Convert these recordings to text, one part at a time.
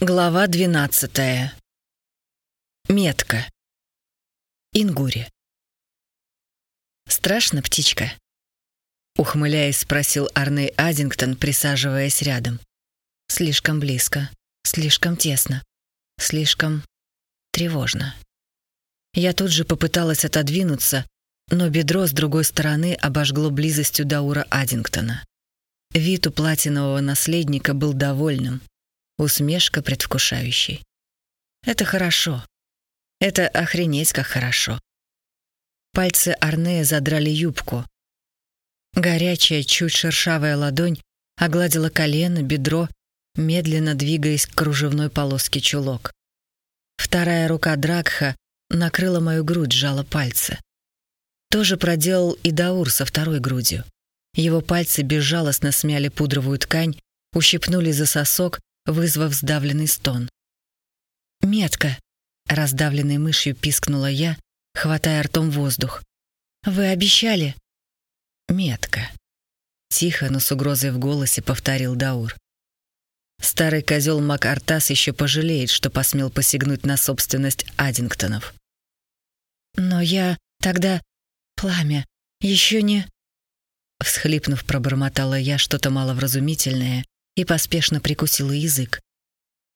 Глава 12. Метка. Ингури. «Страшно, птичка?» Ухмыляясь, спросил Арней Аддингтон, присаживаясь рядом. «Слишком близко, слишком тесно, слишком тревожно». Я тут же попыталась отодвинуться, но бедро с другой стороны обожгло близостью Даура Аддингтона. Вид у платинового наследника был довольным, усмешка предвкушающей. Это хорошо. Это охренеть как хорошо. Пальцы Арнея задрали юбку. Горячая, чуть шершавая ладонь огладила колено, бедро, медленно двигаясь к кружевной полоске чулок. Вторая рука Дракха накрыла мою грудь, сжала пальцы. Тоже проделал и Даур со второй грудью. Его пальцы безжалостно смяли пудровую ткань, ущипнули за сосок, вызвав сдавленный стон. «Метка!» — раздавленной мышью пискнула я, хватая ртом воздух. «Вы обещали!» «Метка!» — тихо, но с угрозой в голосе повторил Даур. Старый козел МакАртас еще пожалеет, что посмел посягнуть на собственность Аддингтонов. «Но я тогда... Пламя. Еще не...» Всхлипнув, пробормотала я что-то маловразумительное и поспешно прикусила язык.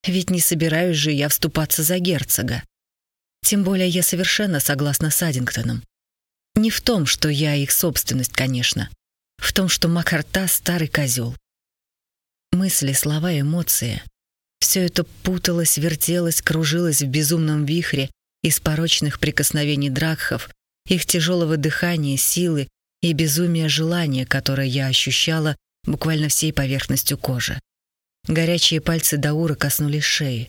Ведь не собираюсь же я вступаться за герцога. Тем более я совершенно согласна с Аддингтоном. Не в том, что я их собственность, конечно. В том, что Макарта — старый козел. Мысли, слова, эмоции — все это путалось, вертелось, кружилось в безумном вихре из порочных прикосновений дракхов, их тяжелого дыхания, силы и безумия желания, которое я ощущала буквально всей поверхностью кожи. Горячие пальцы Даура коснулись шеи.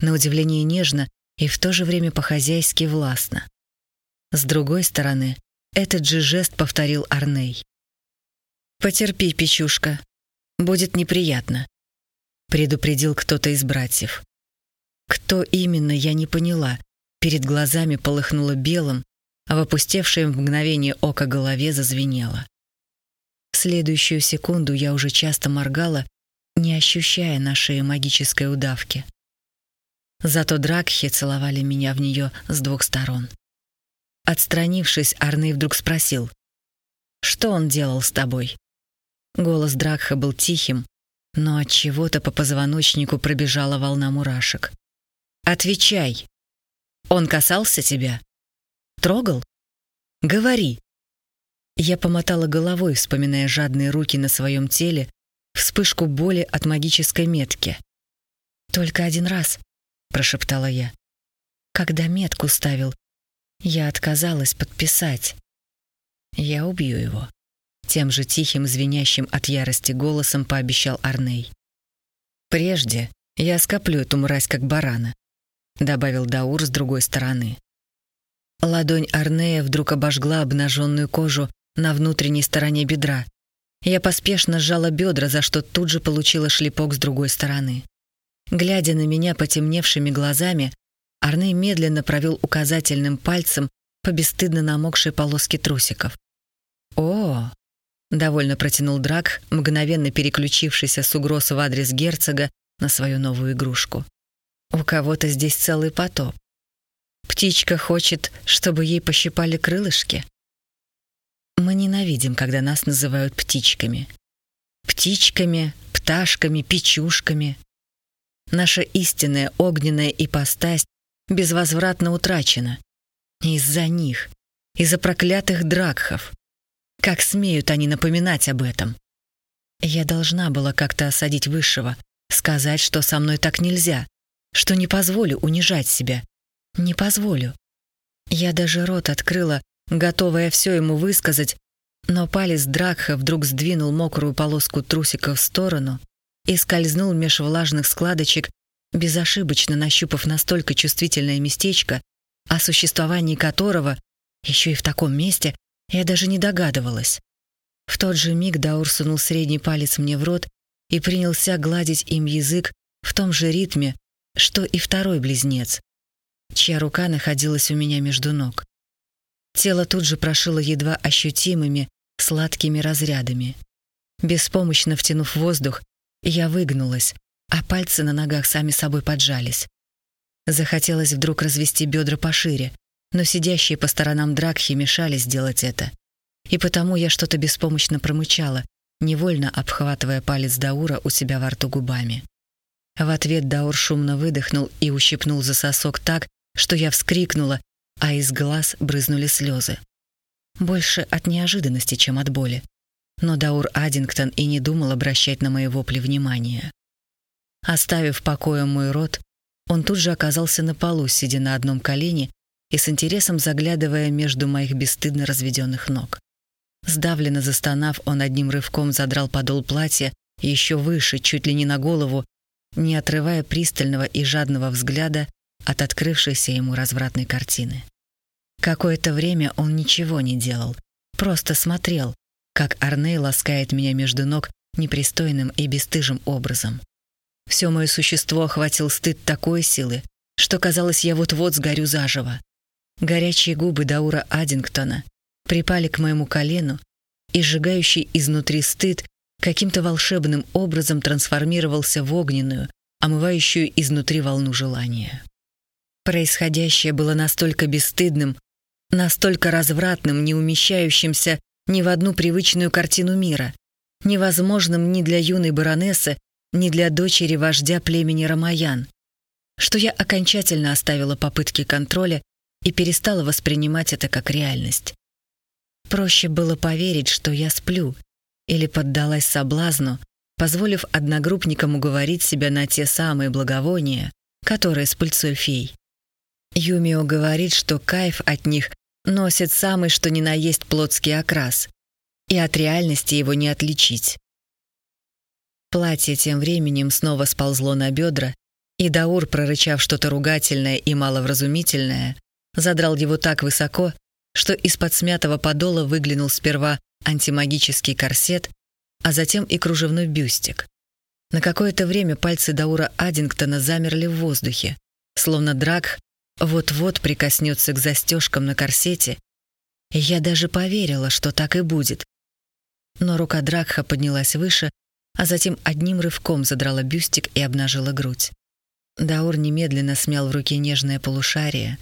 На удивление нежно и в то же время по-хозяйски властно. С другой стороны, этот же жест повторил Арней. «Потерпи, печушка. Будет неприятно», — предупредил кто-то из братьев. Кто именно, я не поняла. Перед глазами полыхнуло белым, а в опустевшей в мгновение ока голове зазвенело. Следующую секунду я уже часто моргала, не ощущая на шее магической удавки. Зато дракхи целовали меня в нее с двух сторон. Отстранившись, Арней вдруг спросил, «Что он делал с тобой?» Голос Дракха был тихим, но от чего-то по позвоночнику пробежала волна мурашек. «Отвечай! Он касался тебя? Трогал? Говори!» Я помотала головой, вспоминая жадные руки на своем теле, вспышку боли от магической метки. «Только один раз», — прошептала я. «Когда метку ставил, я отказалась подписать. Я убью его». Тем же тихим, звенящим от ярости голосом пообещал Арней. «Прежде я скоплю эту мразь как барана», — добавил Даур с другой стороны. Ладонь Арнея вдруг обожгла обнаженную кожу на внутренней стороне бедра. Я поспешно сжала бедра, за что тут же получила шлепок с другой стороны. Глядя на меня потемневшими глазами, Арней медленно провел указательным пальцем по бесстыдно намокшей полоске трусиков. «О!» — довольно протянул Драк, мгновенно переключившийся с угроз в адрес герцога на свою новую игрушку. «У кого-то здесь целый потоп. Птичка хочет, чтобы ей пощипали крылышки?» Мы ненавидим, когда нас называют птичками. Птичками, пташками, печушками. Наша истинная огненная ипостась безвозвратно утрачена. Из-за них, из-за проклятых дракхов. Как смеют они напоминать об этом? Я должна была как-то осадить Высшего, сказать, что со мной так нельзя, что не позволю унижать себя. Не позволю. Я даже рот открыла, готовая все ему высказать, но палец Дракха вдруг сдвинул мокрую полоску трусика в сторону и скользнул меж влажных складочек, безошибочно нащупав настолько чувствительное местечко, о существовании которого, еще и в таком месте, я даже не догадывалась. В тот же миг Даур сунул средний палец мне в рот и принялся гладить им язык в том же ритме, что и второй близнец, чья рука находилась у меня между ног. Тело тут же прошило едва ощутимыми, сладкими разрядами. Беспомощно втянув воздух, я выгнулась, а пальцы на ногах сами собой поджались. Захотелось вдруг развести бедра пошире, но сидящие по сторонам дракхи мешали сделать это. И потому я что-то беспомощно промычала, невольно обхватывая палец Даура у себя во рту губами. В ответ Даур шумно выдохнул и ущипнул за сосок так, что я вскрикнула, а из глаз брызнули слезы. Больше от неожиданности, чем от боли. Но Даур Аддингтон и не думал обращать на мои вопли внимания. Оставив покоем мой рот, он тут же оказался на полу, сидя на одном колене и с интересом заглядывая между моих бесстыдно разведенных ног. Сдавленно застонав, он одним рывком задрал подол платья еще выше, чуть ли не на голову, не отрывая пристального и жадного взгляда от открывшейся ему развратной картины. Какое-то время он ничего не делал, просто смотрел, как Арней ласкает меня между ног непристойным и бесстыжим образом. Все мое существо охватил стыд такой силы, что казалось, я вот-вот сгорю заживо. Горячие губы Даура Аддингтона припали к моему колену, и сжигающий изнутри стыд каким-то волшебным образом трансформировался в огненную, омывающую изнутри волну желания. Происходящее было настолько бесстыдным, настолько развратным, не умещающимся ни в одну привычную картину мира, невозможным ни для юной баронессы, ни для дочери вождя племени Рамаян, что я окончательно оставила попытки контроля и перестала воспринимать это как реальность. Проще было поверить, что я сплю, или поддалась соблазну, позволив одногруппникам уговорить себя на те самые благовония, которые с пыльцой фей. Юмио говорит, что кайф от них носит самый что ни на есть плотский окрас, и от реальности его не отличить. Платье тем временем снова сползло на бедра, и Даур, прорычав что-то ругательное и маловразумительное, задрал его так высоко, что из-под смятого подола выглянул сперва антимагический корсет, а затем и кружевной бюстик. На какое-то время пальцы Даура Аддингтона замерли в воздухе, словно драк вот-вот прикоснется к застежкам на корсете, я даже поверила, что так и будет. Но рука Дракха поднялась выше, а затем одним рывком задрала бюстик и обнажила грудь. Даур немедленно смял в руке нежное полушарие,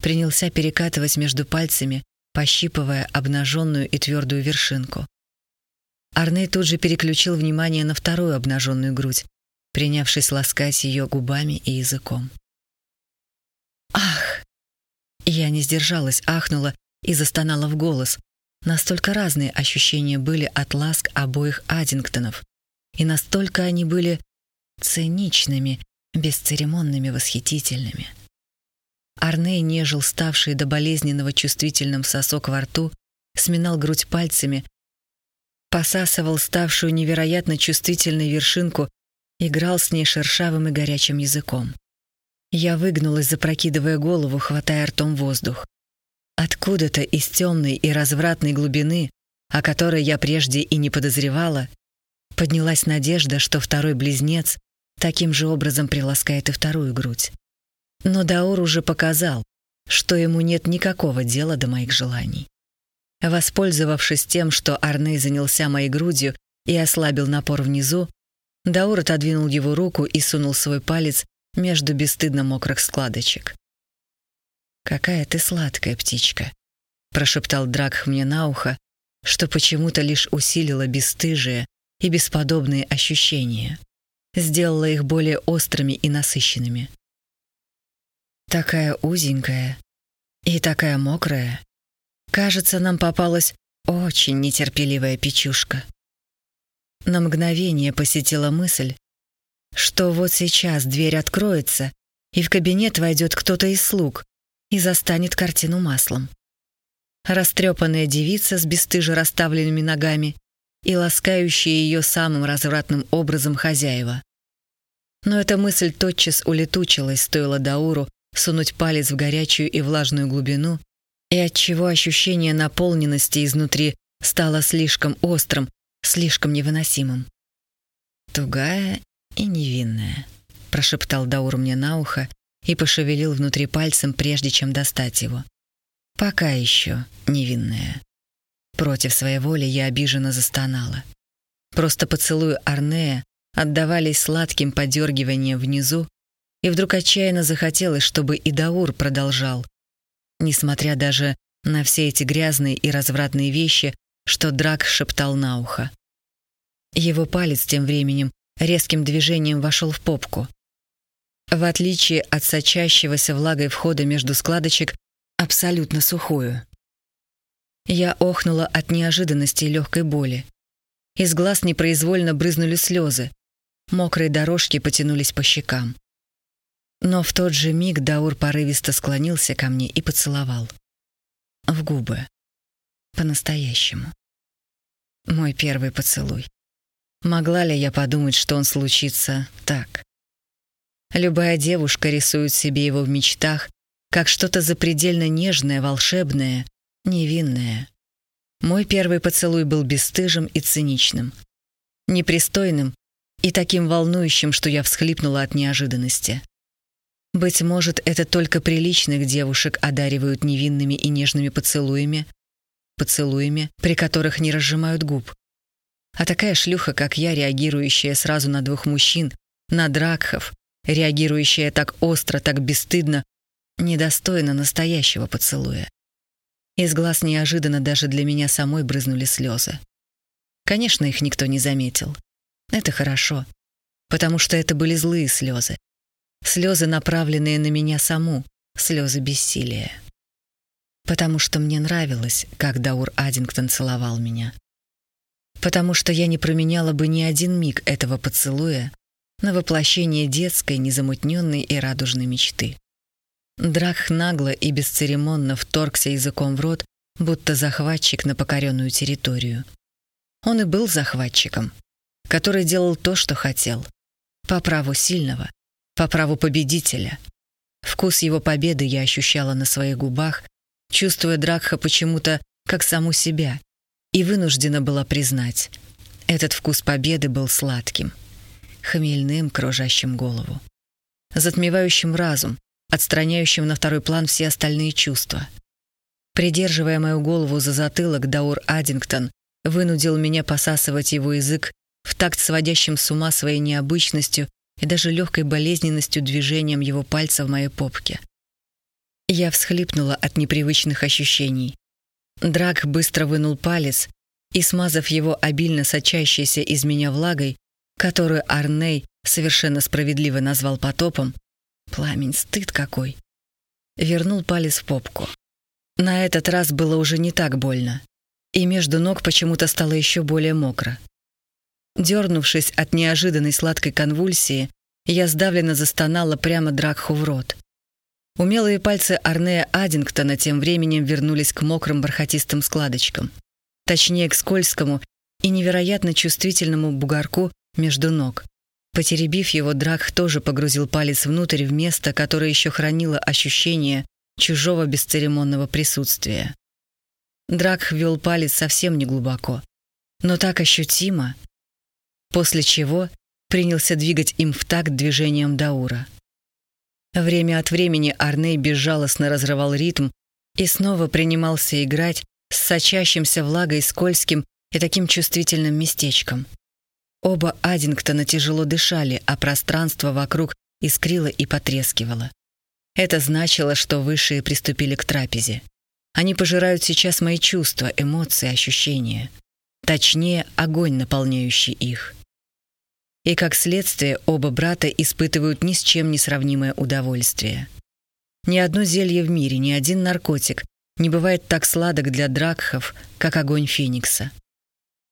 принялся перекатывать между пальцами, пощипывая обнаженную и твердую вершинку. Арней тут же переключил внимание на вторую обнаженную грудь, принявшись ласкать ее губами и языком. Я не сдержалась, ахнула и застонала в голос. Настолько разные ощущения были от ласк обоих Аддингтонов, и настолько они были циничными, бесцеремонными, восхитительными. Арней нежил ставший до болезненного чувствительным сосок во рту, сминал грудь пальцами, посасывал ставшую невероятно чувствительной вершинку, играл с ней шершавым и горячим языком. Я выгнулась, запрокидывая голову, хватая ртом воздух. Откуда-то из темной и развратной глубины, о которой я прежде и не подозревала, поднялась надежда, что второй близнец таким же образом приласкает и вторую грудь. Но Даур уже показал, что ему нет никакого дела до моих желаний. Воспользовавшись тем, что Арней занялся моей грудью и ослабил напор внизу, Даур отодвинул его руку и сунул свой палец между бесстыдно мокрых складочек. «Какая ты сладкая птичка», — прошептал Дракх мне на ухо, что почему-то лишь усилило бесстыжие и бесподобные ощущения, сделало их более острыми и насыщенными. Такая узенькая и такая мокрая. Кажется, нам попалась очень нетерпеливая печушка. На мгновение посетила мысль, что вот сейчас дверь откроется, и в кабинет войдет кто-то из слуг и застанет картину маслом. Растрепанная девица с бесстыже расставленными ногами и ласкающая ее самым развратным образом хозяева. Но эта мысль тотчас улетучилась, стоило Дауру сунуть палец в горячую и влажную глубину, и отчего ощущение наполненности изнутри стало слишком острым, слишком невыносимым. Тугая и невинная», — прошептал Даур мне на ухо и пошевелил внутри пальцем, прежде чем достать его. «Пока еще невинная». Против своей воли я обиженно застонала. Просто поцелуй Арнея отдавались сладким подергиванием внизу, и вдруг отчаянно захотелось, чтобы и Даур продолжал, несмотря даже на все эти грязные и развратные вещи, что Драк шептал на ухо. Его палец тем временем резким движением вошел в попку. В отличие от сочащегося влагой входа между складочек, абсолютно сухую. Я охнула от неожиданности и легкой боли. Из глаз непроизвольно брызнули слезы. Мокрые дорожки потянулись по щекам. Но в тот же миг Даур порывисто склонился ко мне и поцеловал. В губы. По-настоящему. Мой первый поцелуй. Могла ли я подумать, что он случится так? Любая девушка рисует себе его в мечтах как что-то запредельно нежное, волшебное, невинное. Мой первый поцелуй был бесстыжим и циничным, непристойным и таким волнующим, что я всхлипнула от неожиданности. Быть может, это только приличных девушек одаривают невинными и нежными поцелуями, поцелуями, при которых не разжимают губ. А такая шлюха, как я, реагирующая сразу на двух мужчин, на дракхов, реагирующая так остро, так бесстыдно, недостойна настоящего поцелуя. Из глаз неожиданно даже для меня самой брызнули слезы. Конечно, их никто не заметил. Это хорошо, потому что это были злые слезы. Слезы, направленные на меня саму, слезы бессилия. Потому что мне нравилось, как Даур Аддингтон целовал меня. Потому что я не променяла бы ни один миг этого поцелуя на воплощение детской, незамутненной и радужной мечты. Драх нагло и бесцеремонно вторгся языком в рот, будто захватчик на покоренную территорию. Он и был захватчиком, который делал то, что хотел, по праву сильного, по праву победителя. Вкус его победы я ощущала на своих губах, чувствуя Дракха почему-то как саму себя, и вынуждена была признать, этот вкус победы был сладким, хмельным, кружащим голову, затмевающим разум, отстраняющим на второй план все остальные чувства. Придерживая мою голову за затылок, Даур Аддингтон вынудил меня посасывать его язык в такт сводящим с ума своей необычностью и даже легкой болезненностью движением его пальца в моей попке. Я всхлипнула от непривычных ощущений. Драк быстро вынул палец и, смазав его обильно сочащейся из меня влагой, которую Арней совершенно справедливо назвал потопом, Пламень, стыд какой. Вернул палец в попку. На этот раз было уже не так больно. И между ног почему-то стало еще более мокро. Дернувшись от неожиданной сладкой конвульсии, я сдавленно застонала прямо Дракху в рот. Умелые пальцы Арнея Аддингтона тем временем вернулись к мокрым бархатистым складочкам. Точнее, к скользкому и невероятно чувствительному бугорку между ног. Потеребив его, Драк тоже погрузил палец внутрь в место, которое еще хранило ощущение чужого бесцеремонного присутствия. Драк ввел палец совсем не глубоко, но так ощутимо, после чего принялся двигать им в такт движением Даура. Время от времени Арней безжалостно разрывал ритм и снова принимался играть с сочащимся влагой скользким и таким чувствительным местечком — Оба Аддингтона тяжело дышали, а пространство вокруг искрило и потрескивало. Это значило, что высшие приступили к трапезе. Они пожирают сейчас мои чувства, эмоции, ощущения. Точнее, огонь, наполняющий их. И как следствие, оба брата испытывают ни с чем не сравнимое удовольствие. Ни одно зелье в мире, ни один наркотик не бывает так сладок для дракхов, как огонь Феникса.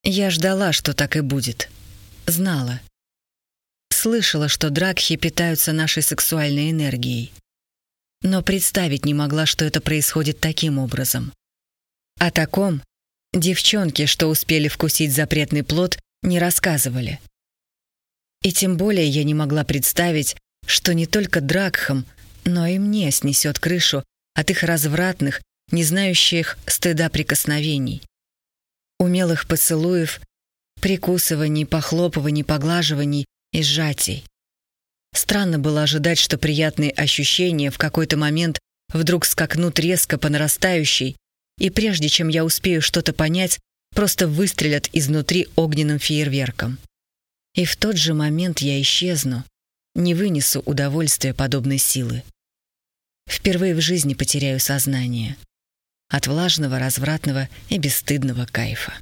Я ждала, что так и будет. Знала. Слышала, что дракхи питаются нашей сексуальной энергией. Но представить не могла, что это происходит таким образом. О таком девчонки, что успели вкусить запретный плод, не рассказывали. И тем более я не могла представить, что не только дракхам, но и мне снесет крышу от их развратных, не знающих стыда прикосновений. Умелых поцелуев прикусываний, похлопываний, поглаживаний и сжатий. Странно было ожидать, что приятные ощущения в какой-то момент вдруг скакнут резко по нарастающей, и прежде чем я успею что-то понять, просто выстрелят изнутри огненным фейерверком. И в тот же момент я исчезну, не вынесу удовольствия подобной силы. Впервые в жизни потеряю сознание от влажного, развратного и бесстыдного кайфа.